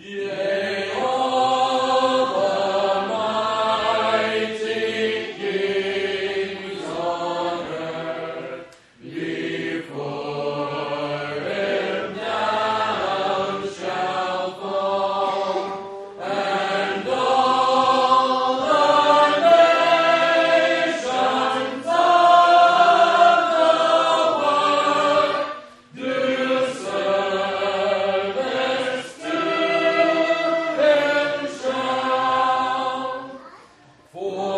Yeah. Oh.